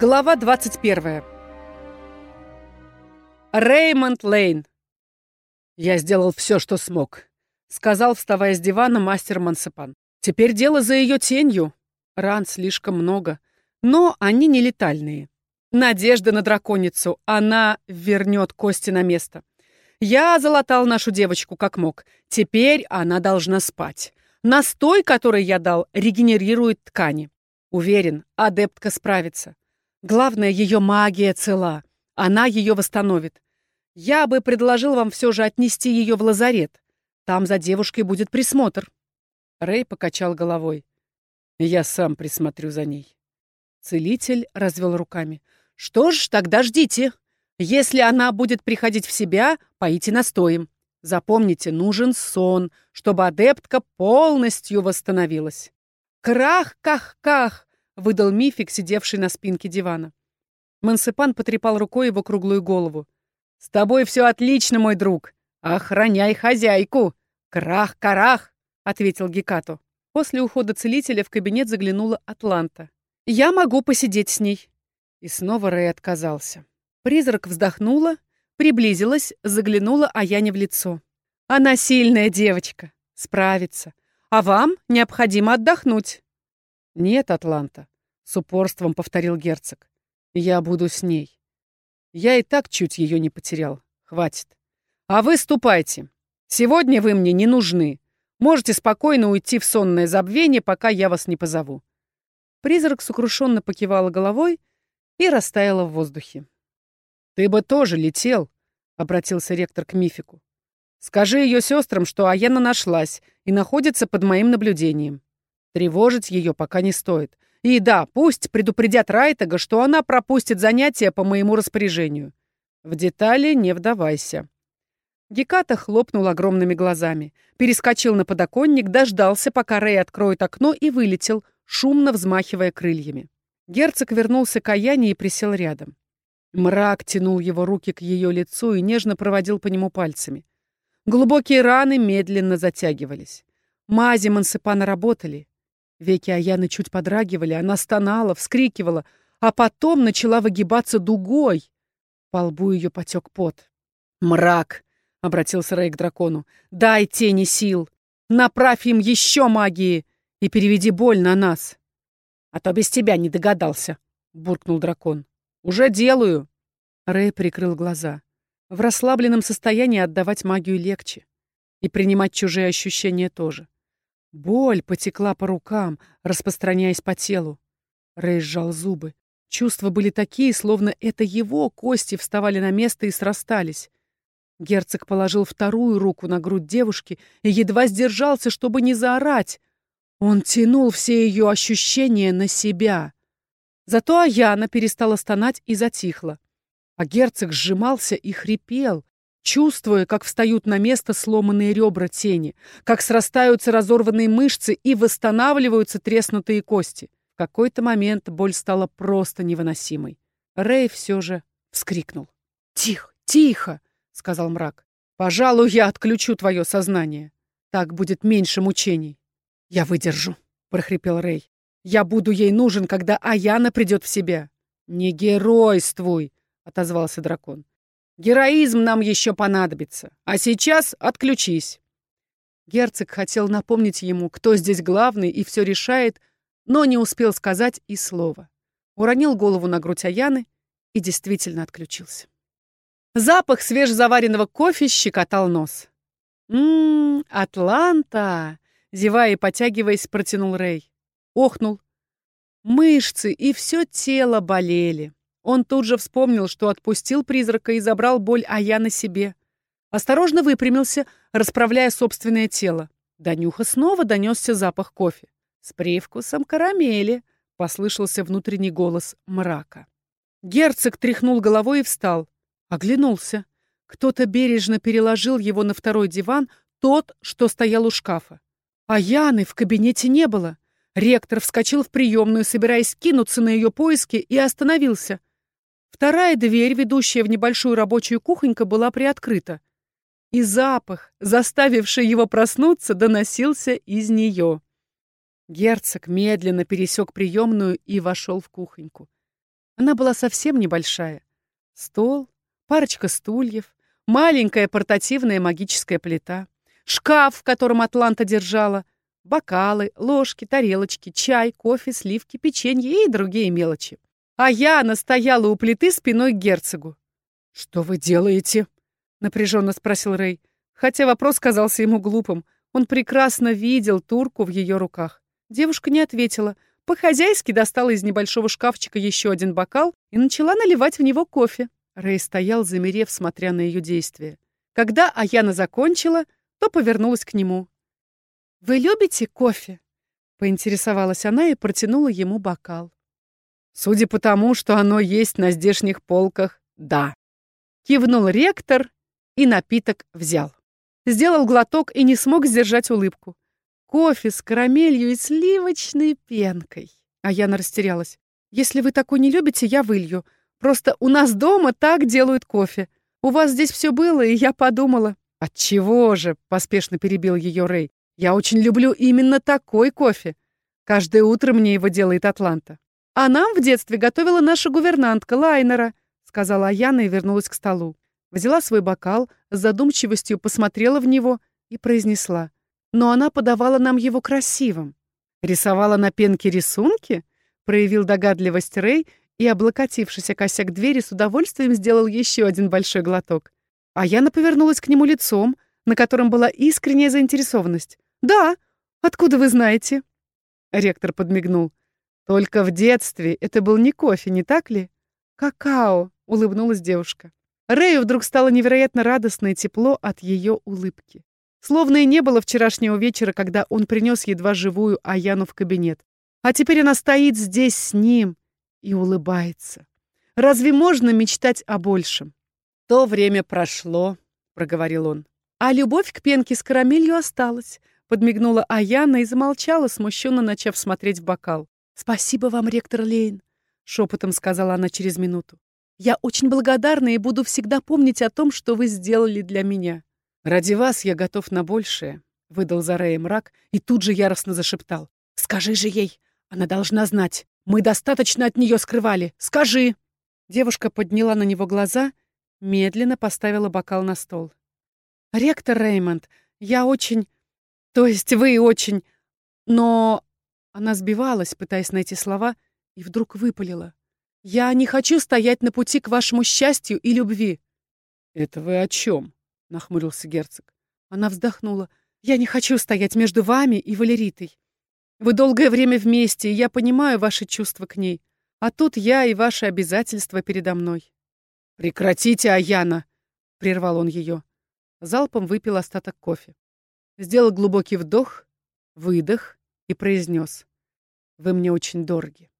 Глава 21. Реймонд Лейн. «Я сделал все, что смог», — сказал, вставая с дивана мастер Мансепан. «Теперь дело за ее тенью. Ран слишком много, но они не летальные. Надежда на драконицу. Она вернет кости на место. Я залатал нашу девочку как мог. Теперь она должна спать. Настой, который я дал, регенерирует ткани. Уверен, адептка справится. Главное, ее магия цела. Она ее восстановит. Я бы предложил вам все же отнести ее в лазарет. Там за девушкой будет присмотр. Рэй покачал головой. Я сам присмотрю за ней. Целитель развел руками. Что ж, тогда ждите. Если она будет приходить в себя, поите настоем. Запомните, нужен сон, чтобы адептка полностью восстановилась. Крах-ках-ках! Выдал мифик, сидевший на спинке дивана. Мансепан потрепал рукой его круглую голову. «С тобой все отлично, мой друг. Охраняй хозяйку. Крах-карах!» — ответил Гекату. После ухода целителя в кабинет заглянула Атланта. «Я могу посидеть с ней». И снова Рэй отказался. Призрак вздохнула, приблизилась, заглянула Аяне в лицо. «Она сильная девочка. Справится. А вам необходимо отдохнуть». «Нет, Атланта», — с упорством повторил герцог. «Я буду с ней. Я и так чуть ее не потерял. Хватит. А вы ступайте. Сегодня вы мне не нужны. Можете спокойно уйти в сонное забвение, пока я вас не позову». Призрак сокрушенно покивала головой и растаяла в воздухе. «Ты бы тоже летел», — обратился ректор к Мифику. «Скажи ее сестрам, что Аяна нашлась и находится под моим наблюдением. Тревожить ее пока не стоит. И да, пусть предупредят Райтага, что она пропустит занятия по моему распоряжению. В детали не вдавайся. Геката хлопнул огромными глазами, перескочил на подоконник, дождался, пока Рэй откроет окно и вылетел, шумно взмахивая крыльями. Герцог вернулся к Аяне и присел рядом. Мрак тянул его руки к ее лицу и нежно проводил по нему пальцами. Глубокие раны медленно затягивались. Мази Мансепана работали, Веки Аяны чуть подрагивали, она стонала, вскрикивала, а потом начала выгибаться дугой. По лбу ее потек пот. «Мрак!» — обратился Рэй к дракону. «Дай тени сил! Направь им еще магии и переведи боль на нас!» «А то без тебя не догадался!» — буркнул дракон. «Уже делаю!» Рэй прикрыл глаза. В расслабленном состоянии отдавать магию легче. И принимать чужие ощущения тоже. Боль потекла по рукам, распространяясь по телу. Рэй сжал зубы. Чувства были такие, словно это его кости вставали на место и срастались. Герцог положил вторую руку на грудь девушки и едва сдержался, чтобы не заорать. Он тянул все ее ощущения на себя. Зато Аяна перестала стонать и затихла. А герцог сжимался и хрипел, чувствуя, как встают на место сломанные ребра тени, как срастаются разорванные мышцы и восстанавливаются треснутые кости. В какой-то момент боль стала просто невыносимой. Рэй все же вскрикнул. «Тихо, тихо!» — сказал мрак. «Пожалуй, я отключу твое сознание. Так будет меньше мучений». «Я выдержу», — прохрипел Рэй. «Я буду ей нужен, когда Аяна придет в себя». «Не геройствуй», — отозвался дракон. Героизм нам еще понадобится. А сейчас отключись. Герцог хотел напомнить ему, кто здесь главный и все решает, но не успел сказать и слова. Уронил голову на грудь Аяны и действительно отключился. Запах свежезаваренного кофе щекотал нос. «Ммм, Атланта!» — зевая и потягиваясь, протянул Рэй. Охнул. Мышцы и все тело болели. Он тут же вспомнил, что отпустил призрака и забрал боль Ая на себе. Осторожно выпрямился, расправляя собственное тело. До нюха снова донесся запах кофе. «С привкусом карамели», — послышался внутренний голос мрака. Герцог тряхнул головой и встал. Оглянулся. Кто-то бережно переложил его на второй диван, тот, что стоял у шкафа. А Яны в кабинете не было. Ректор вскочил в приемную, собираясь кинуться на ее поиски, и остановился. Вторая дверь, ведущая в небольшую рабочую кухоньку, была приоткрыта. И запах, заставивший его проснуться, доносился из нее. Герцог медленно пересек приемную и вошел в кухоньку. Она была совсем небольшая. Стол, парочка стульев, маленькая портативная магическая плита, шкаф, в котором Атланта держала, бокалы, ложки, тарелочки, чай, кофе, сливки, печенье и другие мелочи. А я настояла у плиты спиной к герцогу. «Что вы делаете?» — напряженно спросил Рэй, хотя вопрос казался ему глупым. Он прекрасно видел турку в ее руках. Девушка не ответила. По-хозяйски достала из небольшого шкафчика еще один бокал и начала наливать в него кофе. Рэй стоял, замерев, смотря на ее действия. Когда Аяна закончила, то повернулась к нему. «Вы любите кофе?» — поинтересовалась она и протянула ему бокал. «Судя по тому, что оно есть на здешних полках, да». Кивнул ректор и напиток взял. Сделал глоток и не смог сдержать улыбку. Кофе с карамелью и сливочной пенкой. А Яна растерялась. «Если вы такой не любите, я вылью. Просто у нас дома так делают кофе. У вас здесь все было, и я подумала...» «Отчего же?» — поспешно перебил ее Рэй. «Я очень люблю именно такой кофе. Каждое утро мне его делает Атланта. А нам в детстве готовила наша гувернантка Лайнера сказала Аяна и вернулась к столу. Взяла свой бокал, с задумчивостью посмотрела в него и произнесла. Но она подавала нам его красивым. Рисовала на пенке рисунки? Проявил догадливость Рэй и, облокотившись о косяк двери, с удовольствием сделал еще один большой глоток. А Яна повернулась к нему лицом, на котором была искренняя заинтересованность. «Да, откуда вы знаете?» Ректор подмигнул. «Только в детстве это был не кофе, не так ли?» «Какао», улыбнулась девушка. Рэю вдруг стало невероятно радостно и тепло от ее улыбки. Словно и не было вчерашнего вечера, когда он принес едва живую Аяну в кабинет. А теперь она стоит здесь с ним и улыбается. Разве можно мечтать о большем? То время прошло, проговорил он. А любовь к пенке с карамелью осталась, подмигнула Аяна и замолчала, смущенно начав смотреть в бокал. Спасибо вам, ректор Лейн, шепотом сказала она через минуту. Я очень благодарна и буду всегда помнить о том, что вы сделали для меня. Ради вас я готов на большее, выдал Зарея мрак и тут же яростно зашептал. Скажи же ей, она должна знать. Мы достаточно от нее скрывали. Скажи. Девушка подняла на него глаза, медленно поставила бокал на стол. Ректор Реймонд, я очень... То есть вы очень... Но... Она сбивалась, пытаясь найти слова, и вдруг выпалила. Я не хочу стоять на пути к вашему счастью и любви. Это вы о чем? нахмурился герцог. Она вздохнула. Я не хочу стоять между вами и Валеритой. Вы долгое время вместе, и я понимаю ваши чувства к ней. А тут я и ваши обязательства передо мной. Прекратите, Аяна, прервал он ее. Залпом выпил остаток кофе. Сделал глубокий вдох, выдох и произнес. Вы мне очень дороги.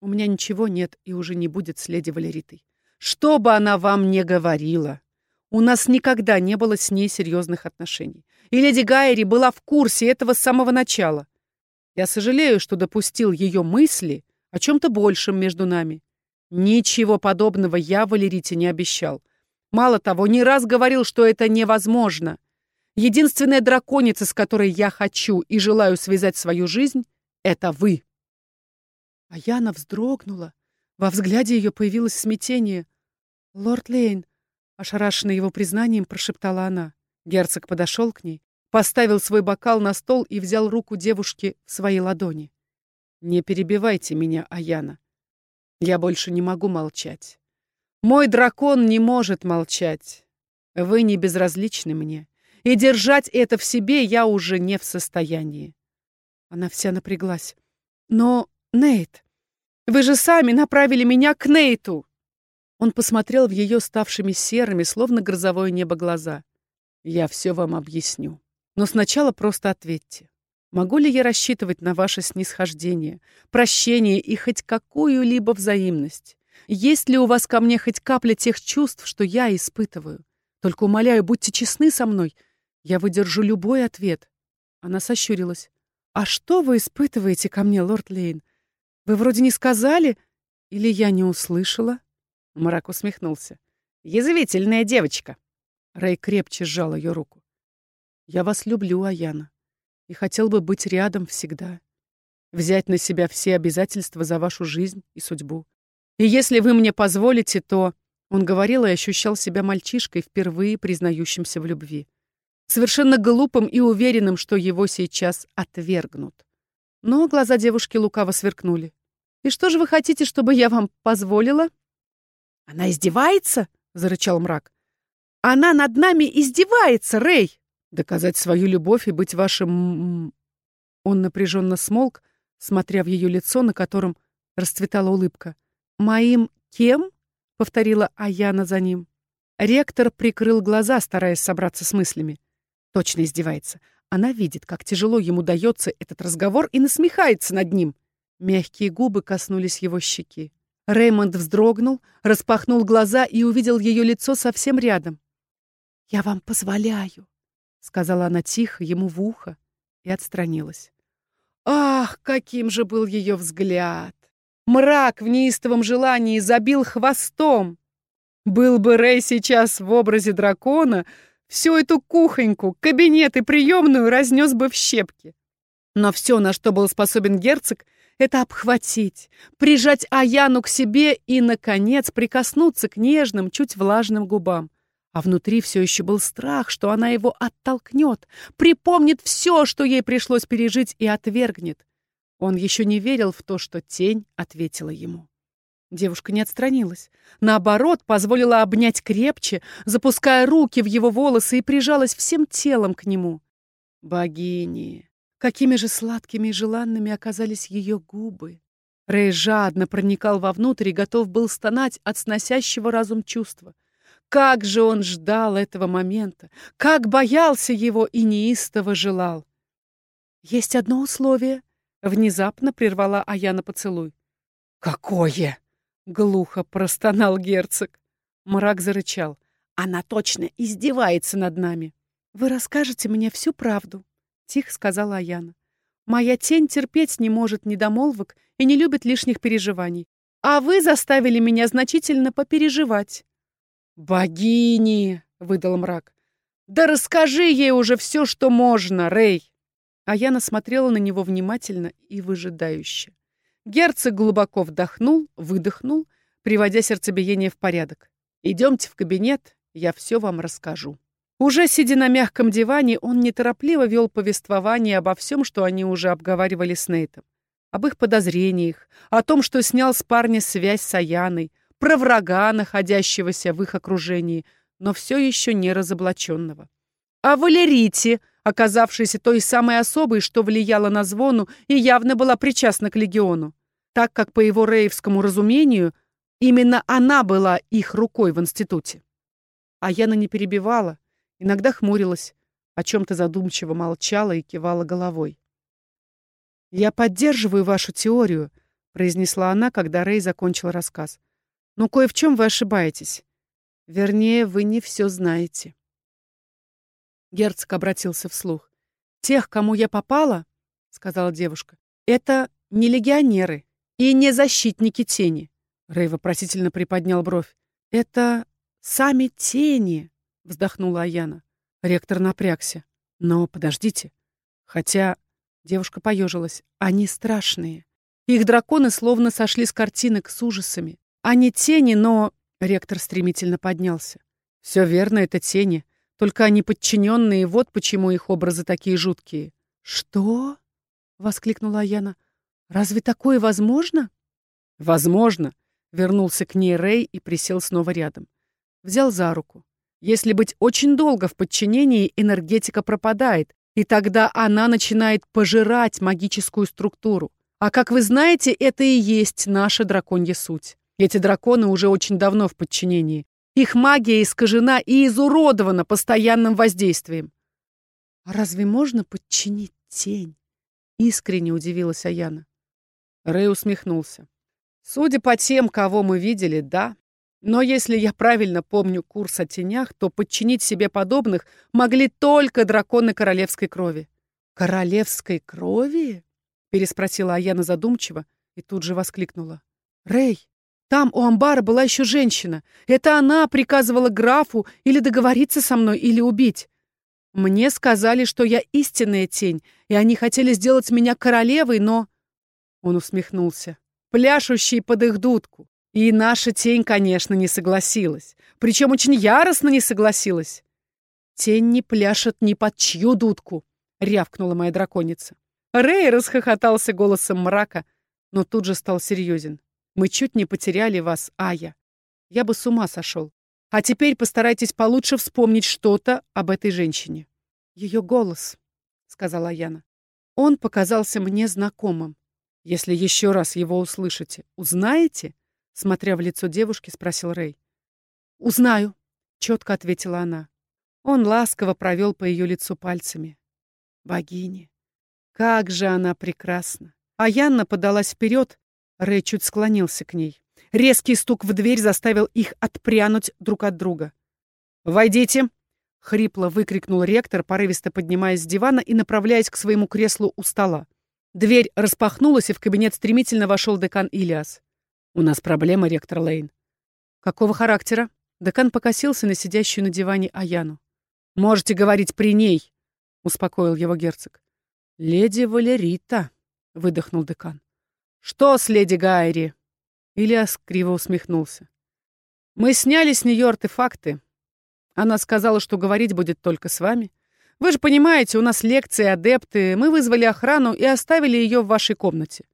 У меня ничего нет и уже не будет с леди Валеритой. Что бы она вам не говорила, у нас никогда не было с ней серьезных отношений. И леди Гайри была в курсе этого с самого начала. Я сожалею, что допустил ее мысли о чем-то большем между нами. Ничего подобного я Валерите не обещал. Мало того, не раз говорил, что это невозможно. Единственная драконица, с которой я хочу и желаю связать свою жизнь, это вы. А Яна вздрогнула. Во взгляде ее появилось смятение. «Лорд Лейн», — ошарашенный его признанием, прошептала она. Герцог подошел к ней, поставил свой бокал на стол и взял руку девушки в свои ладони. «Не перебивайте меня, Аяна. Я больше не могу молчать. Мой дракон не может молчать. Вы не безразличны мне, и держать это в себе я уже не в состоянии». Она вся напряглась. «Но Нейт, вы же сами направили меня к Нейту!» Он посмотрел в ее ставшими серыми, словно грозовое небо, глаза. «Я все вам объясню. Но сначала просто ответьте. Могу ли я рассчитывать на ваше снисхождение, прощение и хоть какую-либо взаимность? Есть ли у вас ко мне хоть капля тех чувств, что я испытываю? Только умоляю, будьте честны со мной. Я выдержу любой ответ». Она сощурилась. «А что вы испытываете ко мне, лорд Лейн? Вы вроде не сказали, или я не услышала?» Мрак усмехнулся. «Язвительная девочка!» Рэй крепче сжал ее руку. «Я вас люблю, Аяна, и хотел бы быть рядом всегда. Взять на себя все обязательства за вашу жизнь и судьбу. И если вы мне позволите, то...» Он говорил и ощущал себя мальчишкой, впервые признающимся в любви. Совершенно глупым и уверенным, что его сейчас отвергнут. Но глаза девушки лукаво сверкнули. «И что же вы хотите, чтобы я вам позволила?» «Она издевается?» — зарычал мрак. «Она над нами издевается, Рэй!» «Доказать свою любовь и быть вашим...» Он напряженно смолк, смотря в ее лицо, на котором расцветала улыбка. «Моим кем?» — повторила Аяна за ним. Ректор прикрыл глаза, стараясь собраться с мыслями. Точно издевается. Она видит, как тяжело ему дается этот разговор и насмехается над ним. Мягкие губы коснулись его щеки. Реймонд вздрогнул, распахнул глаза и увидел ее лицо совсем рядом. «Я вам позволяю», — сказала она тихо, ему в ухо, и отстранилась. Ах, каким же был ее взгляд! Мрак в неистовом желании забил хвостом. Был бы Рэй сейчас в образе дракона, всю эту кухоньку, кабинет и приемную разнес бы в щепки. Но все, на что был способен герцог, это обхватить, прижать Аяну к себе и, наконец, прикоснуться к нежным, чуть влажным губам. А внутри все еще был страх, что она его оттолкнет, припомнит все, что ей пришлось пережить, и отвергнет. Он еще не верил в то, что тень ответила ему. Девушка не отстранилась. Наоборот, позволила обнять крепче, запуская руки в его волосы и прижалась всем телом к нему. Богини! Какими же сладкими и желанными оказались ее губы. Рэй жадно проникал вовнутрь и готов был стонать от сносящего разум чувства. Как же он ждал этого момента, как боялся его и неистово желал. «Есть одно условие», — внезапно прервала Аяна поцелуй. «Какое?» — глухо простонал герцог. Мрак зарычал. «Она точно издевается над нами». «Вы расскажете мне всю правду», тихо сказала Аяна. Моя тень терпеть не может недомолвок и не любит лишних переживаний. А вы заставили меня значительно попереживать. Богини, выдал мрак. Да расскажи ей уже все, что можно, Рэй. Аяна смотрела на него внимательно и выжидающе. Герцог глубоко вдохнул, выдохнул, приводя сердцебиение в порядок. Идемте в кабинет, я все вам расскажу. Уже сидя на мягком диване, он неторопливо вел повествование обо всем, что они уже обговаривали с Нейтом. Об их подозрениях, о том, что снял с парня связь с Аяной, про врага, находящегося в их окружении, но все еще не разоблаченного. О Валерите, оказавшейся той самой особой, что влияла на звону и явно была причастна к легиону, так как, по его рейвскому разумению, именно она была их рукой в институте. Аяна не перебивала, Иногда хмурилась, о чем-то задумчиво молчала и кивала головой. «Я поддерживаю вашу теорию», — произнесла она, когда Рэй закончил рассказ. «Но кое в чем вы ошибаетесь. Вернее, вы не все знаете». Герцог обратился вслух. «Тех, кому я попала, — сказала девушка, — это не легионеры и не защитники тени». Рэй вопросительно приподнял бровь. «Это сами тени», — вздохнула Аяна. Ректор напрягся. Но подождите. Хотя девушка поежилась. Они страшные. Их драконы словно сошли с картинок с ужасами. Они тени, но... Ректор стремительно поднялся. Все верно, это тени. Только они подчиненные, вот почему их образы такие жуткие. Что? Воскликнула Аяна. Разве такое возможно? Возможно. Вернулся к ней Рэй и присел снова рядом. Взял за руку. Если быть очень долго в подчинении, энергетика пропадает, и тогда она начинает пожирать магическую структуру. А как вы знаете, это и есть наша драконья суть. Эти драконы уже очень давно в подчинении. Их магия искажена и изуродована постоянным воздействием. «А разве можно подчинить тень?» — искренне удивилась Аяна. Рэй усмехнулся. «Судя по тем, кого мы видели, да, но если я правильно помню курс о тенях, то подчинить себе подобных могли только драконы королевской крови. «Королевской крови?» — переспросила Аяна задумчиво и тут же воскликнула. «Рэй, там у амбара была еще женщина. Это она приказывала графу или договориться со мной, или убить. Мне сказали, что я истинная тень, и они хотели сделать меня королевой, но...» Он усмехнулся. «Пляшущий под их дудку. И наша тень, конечно, не согласилась. Причем очень яростно не согласилась. «Тень не пляшет ни под чью дудку», — рявкнула моя драконица. Рэй расхохотался голосом мрака, но тут же стал серьезен. «Мы чуть не потеряли вас, Ая. Я бы с ума сошел. А теперь постарайтесь получше вспомнить что-то об этой женщине». «Ее голос», — сказала Яна. «Он показался мне знакомым. Если еще раз его услышите, узнаете?» Смотря в лицо девушки, спросил Рэй. «Узнаю», — четко ответила она. Он ласково провел по ее лицу пальцами. «Богини! Как же она прекрасна!» А Янна подалась вперед, Рэй чуть склонился к ней. Резкий стук в дверь заставил их отпрянуть друг от друга. «Войдите!» — хрипло выкрикнул ректор, порывисто поднимаясь с дивана и направляясь к своему креслу у стола. Дверь распахнулась, и в кабинет стремительно вошел декан Илиас. «У нас проблема, ректор Лейн». «Какого характера?» Декан покосился на сидящую на диване Аяну. «Можете говорить при ней», — успокоил его герцог. «Леди Валерита», — выдохнул декан. «Что с леди Гайри?» Ильяс криво усмехнулся. «Мы сняли с нее артефакты. Она сказала, что говорить будет только с вами. Вы же понимаете, у нас лекции, адепты. Мы вызвали охрану и оставили ее в вашей комнате.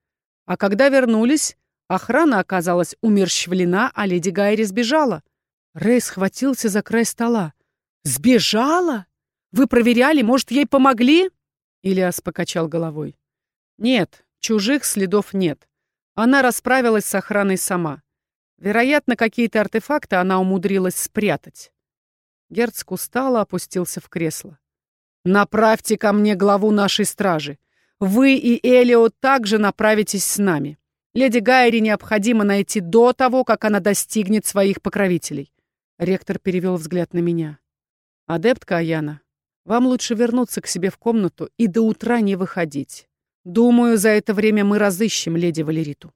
А когда вернулись, Охрана оказалась умерщвлена, а леди Гайри сбежала. Рэй схватился за край стола. «Сбежала? Вы проверяли? Может, ей помогли?» Ильяс покачал головой. «Нет, чужих следов нет. Она расправилась с охраной сама. Вероятно, какие-то артефакты она умудрилась спрятать». Герцог устало опустился в кресло. «Направьте ко мне главу нашей стражи. Вы и Элио также направитесь с нами. Леди Гайри необходимо найти до того, как она достигнет своих покровителей. Ректор перевел взгляд на меня. Адептка Аяна, вам лучше вернуться к себе в комнату и до утра не выходить. Думаю, за это время мы разыщем леди Валериту.